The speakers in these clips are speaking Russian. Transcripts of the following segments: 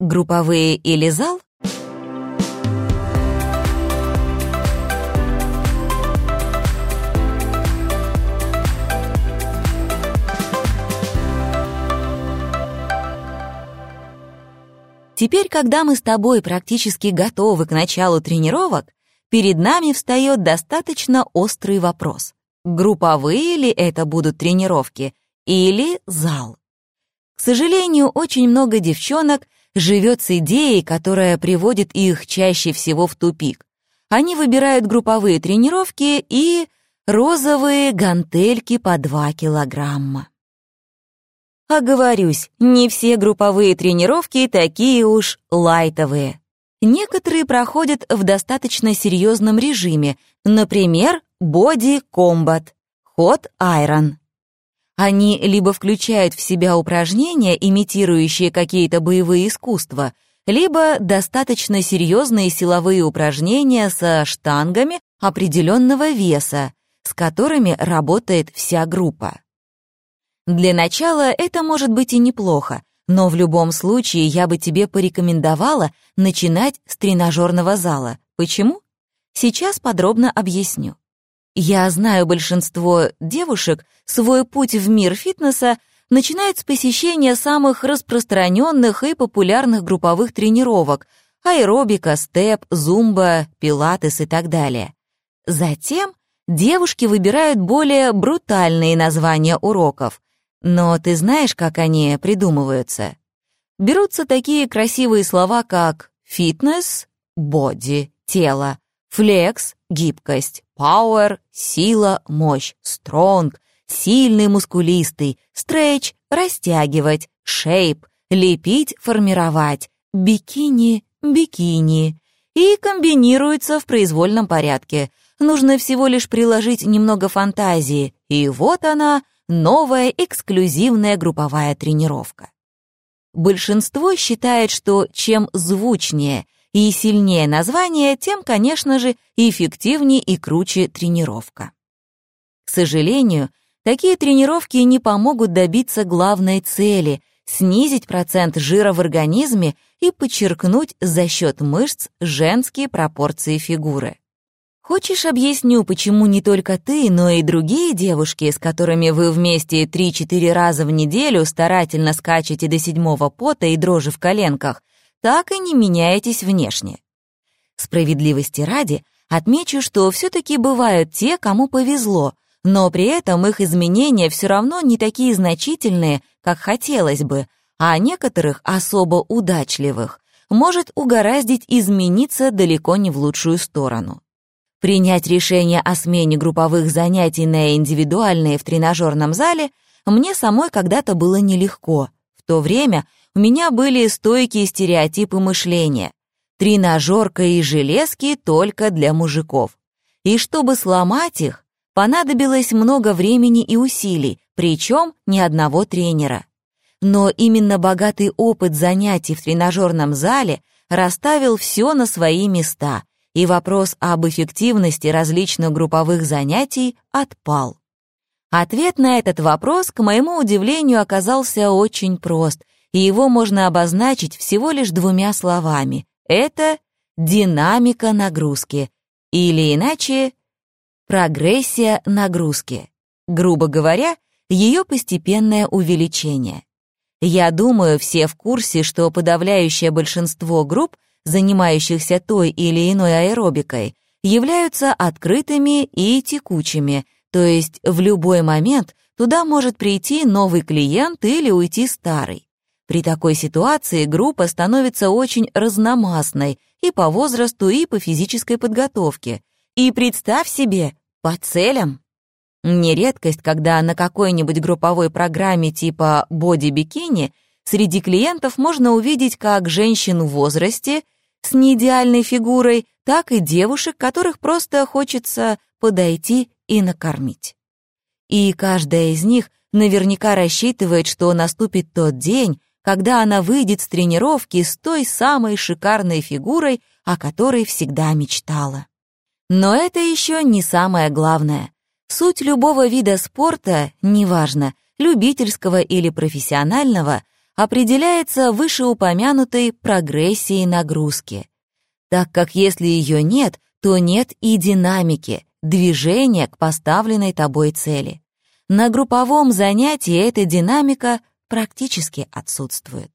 Групповые или зал? Теперь, когда мы с тобой практически готовы к началу тренировок, перед нами встает достаточно острый вопрос. Групповые ли это будут тренировки или зал? К сожалению, очень много девчонок живет с идеей, которая приводит их чаще всего в тупик. Они выбирают групповые тренировки и розовые гантельки по 2 килограмма. Оговорюсь, не все групповые тренировки такие уж лайтовые. Некоторые проходят в достаточно серьезном режиме, например, Hot Iron. Они либо включают в себя упражнения, имитирующие какие-то боевые искусства, либо достаточно серьезные силовые упражнения со штангами определенного веса, с которыми работает вся группа. Для начала это может быть и неплохо, но в любом случае я бы тебе порекомендовала начинать с тренажерного зала. Почему? Сейчас подробно объясню. Я знаю большинство девушек свой путь в мир фитнеса начинают с посещения самых распространенных и популярных групповых тренировок — аэробика, степ, зумба, пилатес и так далее. Затем девушки выбирают более брутальные названия уроков, но ты знаешь, как они придумываются? Берутся такие красивые слова, как «фитнес», «боди», «тело», «флекс», «гибкость», «пауэр», «сила», «мощь», «стронг», «сильный», «мускулистый», «стретч», «растягивать», «шейп», «лепить», «формировать», «бикини», «бикини» и комбинируются в произвольном порядке. Нужно всего лишь приложить немного фантазии, и вот она, новая эксклюзивная групповая тренировка. Большинство считает, что чем звучнее и сильнее название, тем, конечно же, эффективнее и круче тренировка. К сожалению, такие тренировки не помогут добиться главной цели — снизить процент жира в организме и подчеркнуть за счет мышц женские пропорции фигуры. Хочешь, объясню, почему не только ты, но и другие девушки, с которыми вы вместе 3-4 раза в неделю старательно скачете до седьмого пота и дрожи в коленках, так и не меняетесь внешне? Справедливости ради, отмечу, что все-таки бывают те, кому повезло, но при этом их изменения все равно не такие значительные, как хотелось бы, а некоторых особо удачливых может угораздить измениться далеко не в лучшую сторону. Принять решение о смене групповых занятий на индивидуальные в тренажерном зале мне самой когда-то было нелегко. В то время у меня были стойкие стереотипы мышления. Тренажерка и железки только для мужиков. И чтобы сломать их, понадобилось много времени и усилий, причем ни одного тренера. Но именно богатый опыт занятий в тренажерном зале расставил все на свои места, и вопрос об эффективности различных групповых занятий отпал. Ответ на этот вопрос, к моему удивлению, оказался очень прост, и его можно обозначить всего лишь двумя словами. Это динамика нагрузки, или иначе прогрессия нагрузки. Грубо говоря, ее постепенное увеличение. Я думаю, все в курсе, что подавляющее большинство групп — занимающихся той или иной аэробикой, являются открытыми и текучими, то есть в любой момент туда может прийти новый клиент или уйти старый. При такой ситуации группа становится очень разномастной и по возрасту, и по физической подготовке. И представь себе, по целям. Не редкость, когда на какой-нибудь групповой программе типа боди-бикини Среди клиентов можно увидеть как женщин в возрасте с неидеальной фигурой, так и девушек, которых просто хочется подойти и накормить. И каждая из них наверняка рассчитывает, что наступит тот день, когда она выйдет с тренировки с той самой шикарной фигурой, о которой всегда мечтала. Но это еще не самое главное. Суть любого вида спорта, неважно, любительского или профессионального, определяется вышеупомянутой прогрессией нагрузки. Так как если ее нет, то нет и динамики, движения к поставленной тобой цели. На групповом занятии эта динамика практически отсутствует.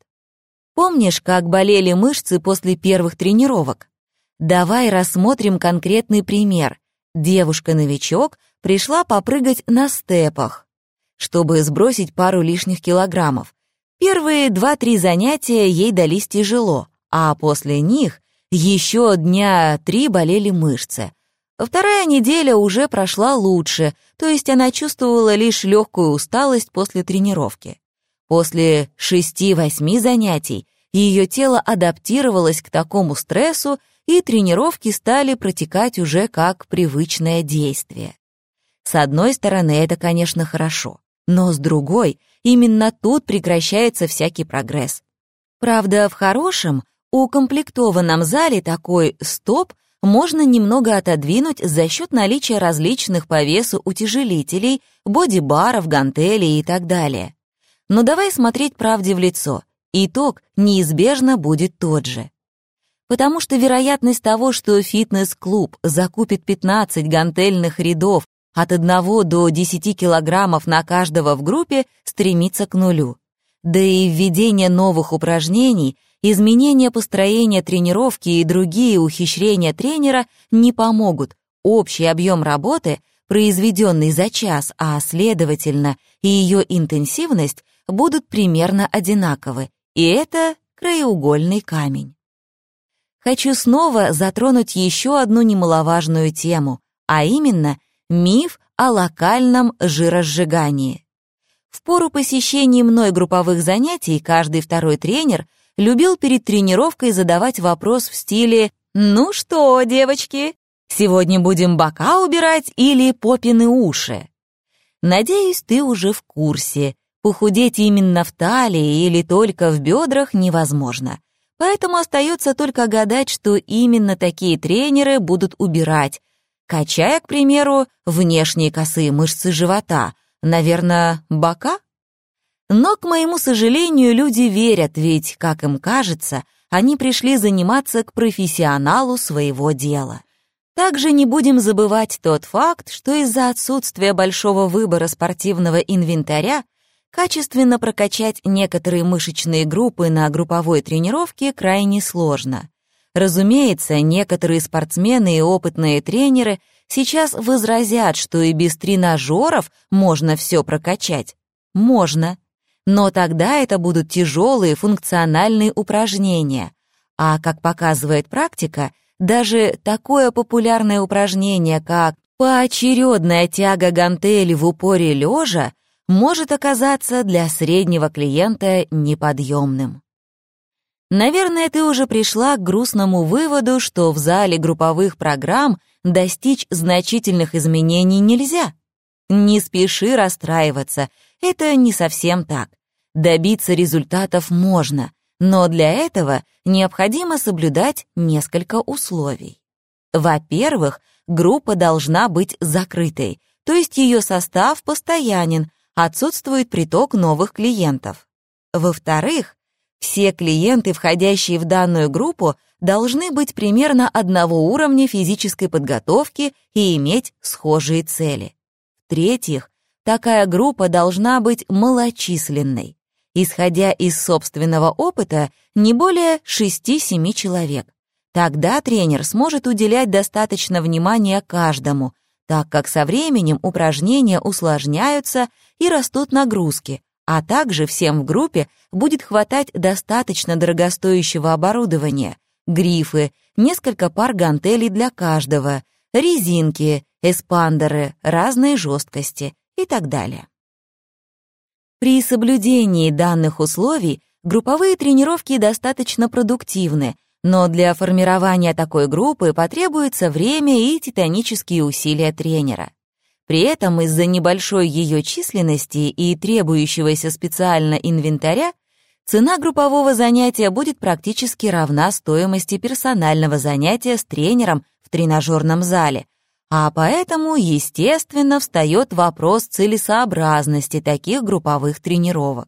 Помнишь, как болели мышцы после первых тренировок? Давай рассмотрим конкретный пример. Девушка-новичок пришла попрыгать на степах, чтобы сбросить пару лишних килограммов. Первые два-три занятия ей дались тяжело, а после них еще дня три болели мышцы. Вторая неделя уже прошла лучше, то есть она чувствовала лишь легкую усталость после тренировки. После шести-восьми занятий ее тело адаптировалось к такому стрессу, и тренировки стали протекать уже как привычное действие. С одной стороны, это, конечно, хорошо, но с другой, именно тут прекращается всякий прогресс. Правда, в хорошем, укомплектованном зале такой «стоп» можно немного отодвинуть за счет наличия различных по весу утяжелителей, боди-баров, гантелей и так далее. Но давай смотреть правде в лицо. Итог неизбежно будет тот же. Потому что вероятность того, что фитнес-клуб закупит 15 гантельных рядов от 1 до 10 килограммов на каждого в группе, стремится к нулю. Да и введение новых упражнений, изменение построения тренировки и другие ухищрения тренера не помогут. Общий объем работы, произведенный за час, а следовательно и ее интенсивность, будут примерно одинаковы, и это краеугольный камень. Хочу снова затронуть еще одну немаловажную тему, а именно миф о локальном жиросжигании. В пору посещения мной групповых занятий каждый второй тренер любил перед тренировкой задавать вопрос в стиле «Ну что, девочки, сегодня будем бока убирать или попины уши?» Надеюсь, ты уже в курсе. Похудеть именно в талии или только в бедрах невозможно. Поэтому остается только гадать, что именно такие тренеры будут убирать, качая, к примеру, внешние косые мышцы живота, наверное, бока? Но, к моему сожалению, люди верят, ведь, как им кажется, они пришли заниматься к профессионалу своего дела. Также не будем забывать тот факт, что из-за отсутствия большого выбора спортивного инвентаря качественно прокачать некоторые мышечные группы на групповой тренировке крайне сложно. Разумеется, некоторые спортсмены и опытные тренеры сейчас возразят, что и без тренажеров можно все прокачать. Можно. Но тогда это будут тяжелые функциональные упражнения. А, как показывает практика, даже такое популярное упражнение, как поочередная тяга гантели в упоре лежа, может оказаться для среднего клиента неподъемным. Наверное, ты уже пришла к грустному выводу, что в зале групповых программ достичь значительных изменений нельзя. Не спеши расстраиваться, это не совсем так. Добиться результатов можно, но для этого необходимо соблюдать несколько условий. Во-первых, группа должна быть закрытой, то есть ее состав постоянен, отсутствует приток новых клиентов. Во-вторых, все клиенты, входящие в данную группу, должны быть примерно одного уровня физической подготовки и иметь схожие цели. В-третьих, такая группа должна быть малочисленной, исходя из собственного опыта, не более 6-7 человек. Тогда тренер сможет уделять достаточно внимания каждому, так как со временем упражнения усложняются и растут нагрузки, а также всем в группе будет хватать достаточно дорогостоящего оборудования, грифы, несколько пар гантелей для каждого, резинки, эспандеры разной жесткости и так далее. При соблюдении данных условий групповые тренировки достаточно продуктивны, но для формирования такой группы потребуется время и титанические усилия тренера. При этом из-за небольшой ее численности и требующегося специально инвентаря цена группового занятия будет практически равна стоимости персонального занятия с тренером в тренажерном зале, а поэтому, естественно, встает вопрос целесообразности таких групповых тренировок.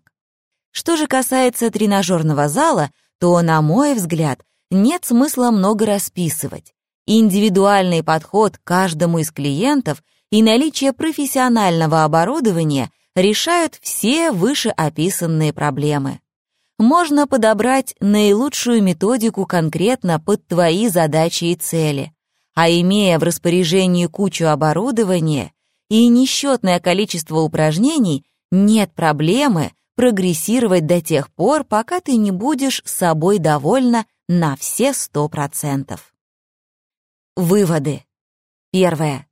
Что же касается тренажерного зала, то, на мой взгляд, нет смысла много расписывать. Индивидуальный подход к каждому из клиентов и наличие профессионального оборудования решают все вышеописанные проблемы. Можно подобрать наилучшую методику конкретно под твои задачи и цели, а имея в распоряжении кучу оборудования и несчетное количество упражнений, нет проблемы прогрессировать до тех пор, пока ты не будешь собой довольна на все сто процентов. Выводы. Первое.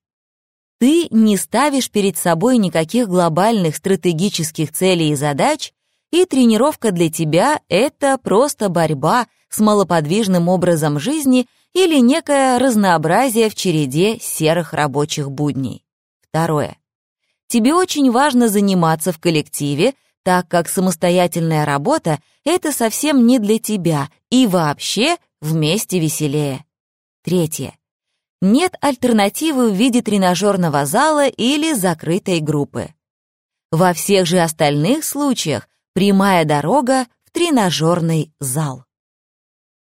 Ты не ставишь перед собой никаких глобальных стратегических целей и задач, и тренировка для тебя — это просто борьба с малоподвижным образом жизни или некое разнообразие в череде серых рабочих будней. Второе. Тебе очень важно заниматься в коллективе, так как самостоятельная работа — это совсем не для тебя, и вообще вместе веселее. Третье. Нет альтернативы в виде тренажерного зала или закрытой группы. Во всех же остальных случаях прямая дорога в тренажерный зал.